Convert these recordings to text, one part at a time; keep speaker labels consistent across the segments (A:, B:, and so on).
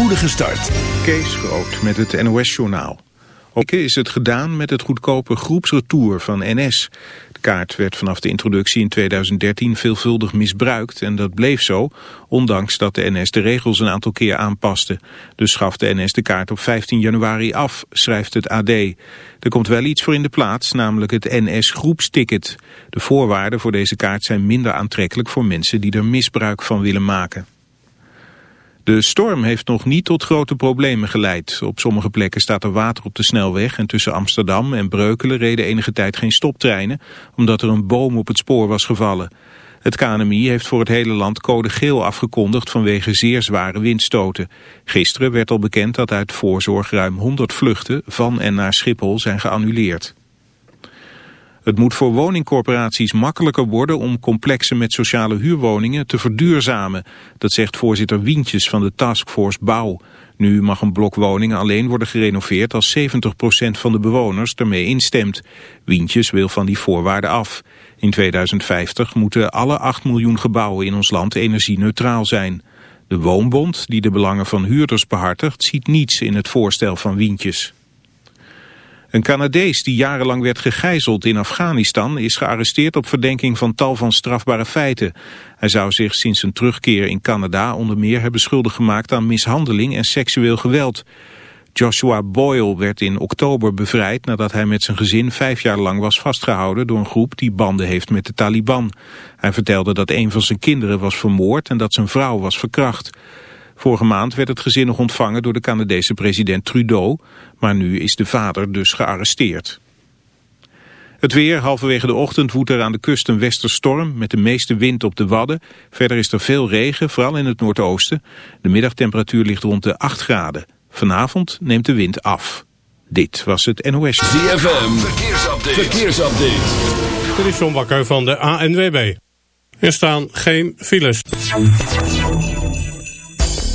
A: spoedige start.
B: Kees Groot met het NOS-journaal. Ook is het gedaan met het goedkope groepsretour van NS. De kaart werd vanaf de introductie in 2013 veelvuldig misbruikt en dat bleef zo, ondanks dat de NS de regels een aantal keer aanpaste. Dus schaf de NS de kaart op 15 januari af, schrijft het AD. Er komt wel iets voor in de plaats, namelijk het NS-groepsticket. De voorwaarden voor deze kaart zijn minder aantrekkelijk voor mensen die er misbruik van willen maken. De storm heeft nog niet tot grote problemen geleid. Op sommige plekken staat er water op de snelweg en tussen Amsterdam en Breukelen reden enige tijd geen stoptreinen, omdat er een boom op het spoor was gevallen. Het KNMI heeft voor het hele land code geel afgekondigd vanwege zeer zware windstoten. Gisteren werd al bekend dat uit voorzorg ruim 100 vluchten van en naar Schiphol zijn geannuleerd. Het moet voor woningcorporaties makkelijker worden om complexen met sociale huurwoningen te verduurzamen. Dat zegt voorzitter Wientjes van de Taskforce Bouw. Nu mag een blok woningen alleen worden gerenoveerd als 70% van de bewoners ermee instemt. Wientjes wil van die voorwaarden af. In 2050 moeten alle 8 miljoen gebouwen in ons land energie-neutraal zijn. De Woonbond, die de belangen van huurders behartigt, ziet niets in het voorstel van Wientjes. Een Canadees die jarenlang werd gegijzeld in Afghanistan is gearresteerd op verdenking van tal van strafbare feiten. Hij zou zich sinds zijn terugkeer in Canada onder meer hebben schuldig gemaakt aan mishandeling en seksueel geweld. Joshua Boyle werd in oktober bevrijd nadat hij met zijn gezin vijf jaar lang was vastgehouden door een groep die banden heeft met de Taliban. Hij vertelde dat een van zijn kinderen was vermoord en dat zijn vrouw was verkracht. Vorige maand werd het gezin nog ontvangen door de Canadese president Trudeau, maar nu is de vader dus gearresteerd. Het weer, halverwege de ochtend woedt er aan de kust een westerstorm met de meeste wind op de Wadden. Verder is er veel regen, vooral in het noordoosten. De middagtemperatuur ligt rond de 8 graden. Vanavond neemt de wind af. Dit was het NOS.
A: ZFM, verkeersupdate. verkeersupdate.
C: Dit is John Bakker van de ANWB. Er staan geen files.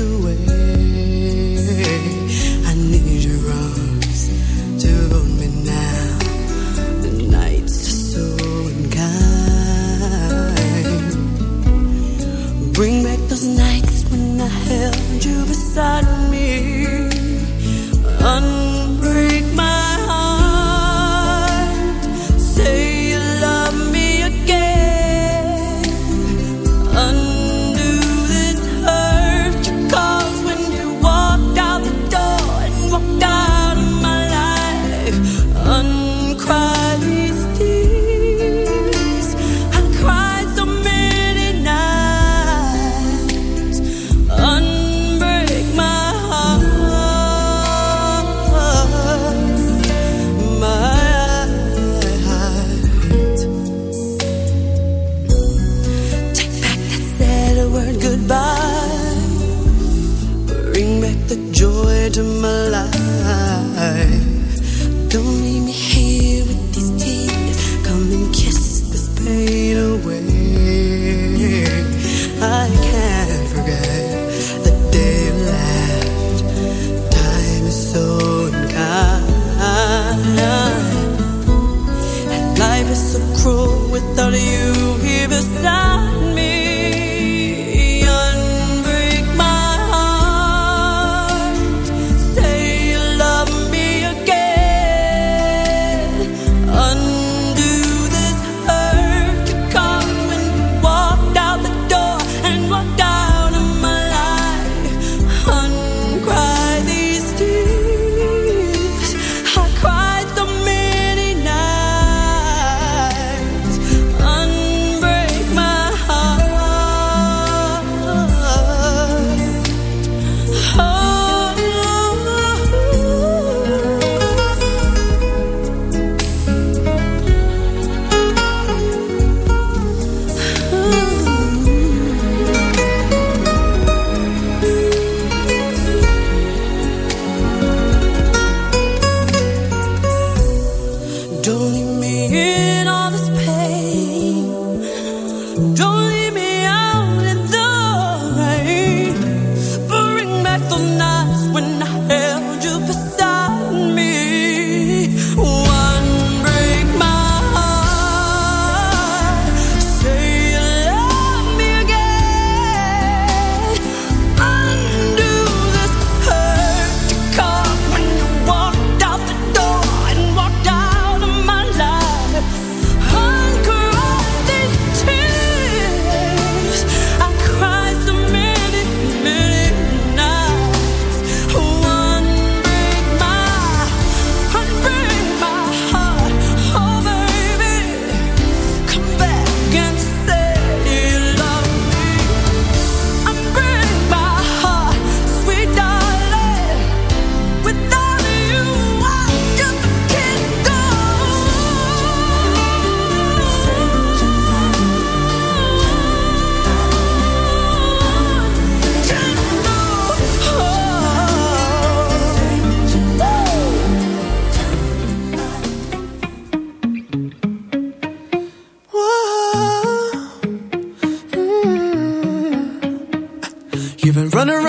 D: Away.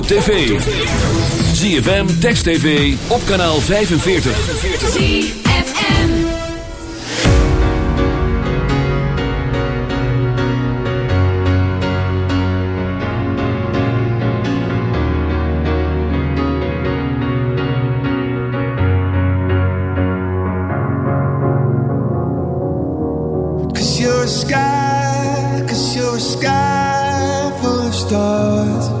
A: op tv. ZFM, Text TV, op kanaal 45.
E: ZFM Cause you're a sky, cause you're a sky full of stars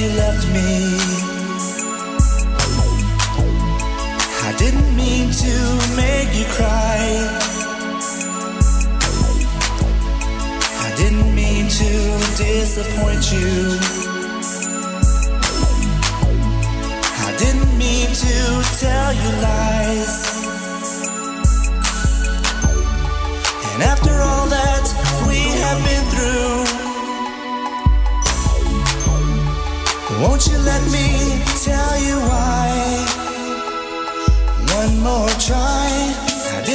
F: You left me. I didn't mean to make you cry. I didn't mean to disappoint you. I didn't mean to tell you lies. And after all that we have been through,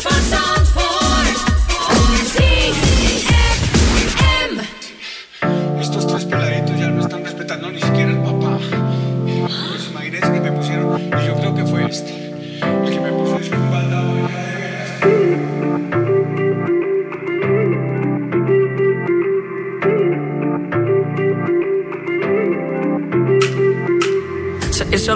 G: Transform.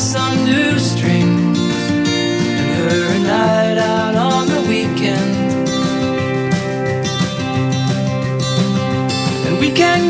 H: some new strings and her a night out on the weekend. And we can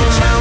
I: over.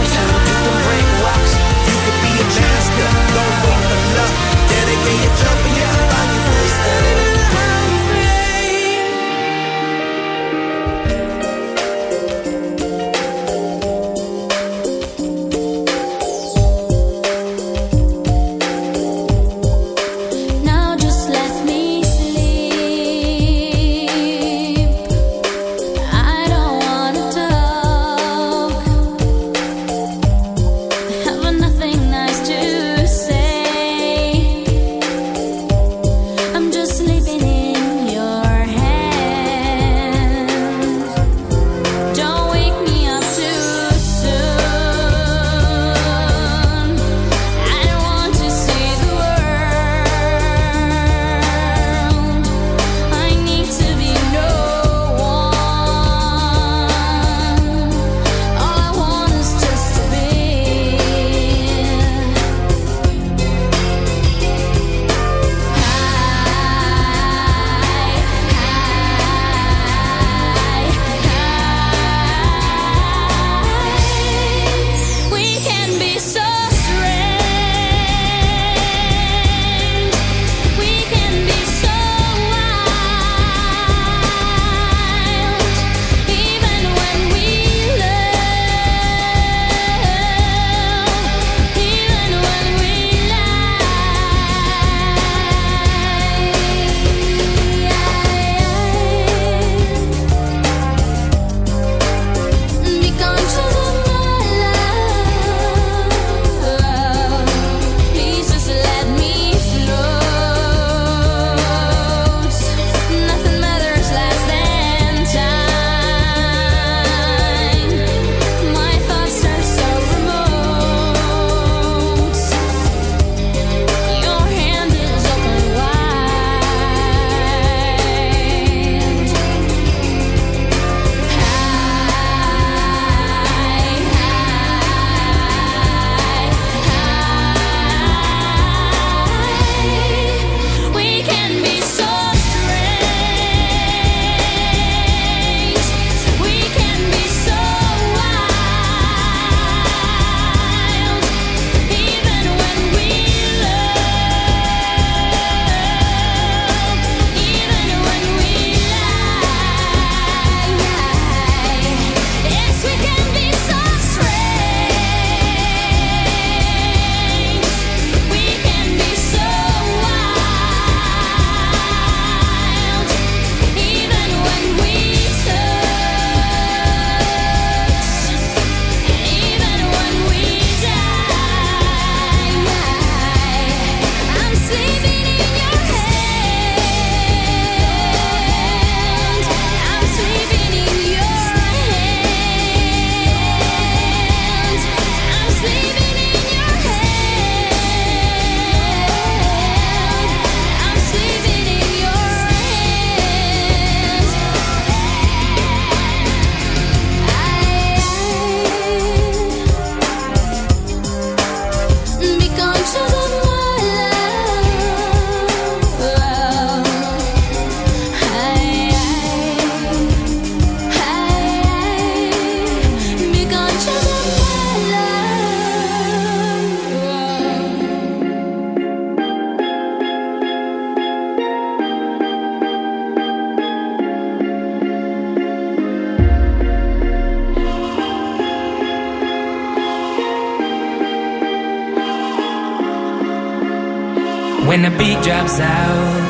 I: When
H: the beat drops out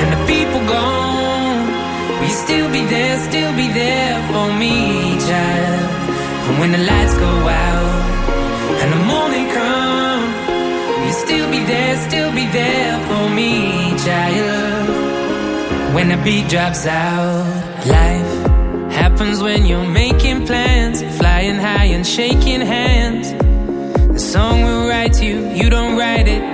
H: and the people gone, you still be there, still be there for me, child? And when the lights go out and the morning come. Will you still be there, still be there for me, child? When the beat drops out, life happens when you're making plans, flying high and shaking hands. The song will write you, you don't write it.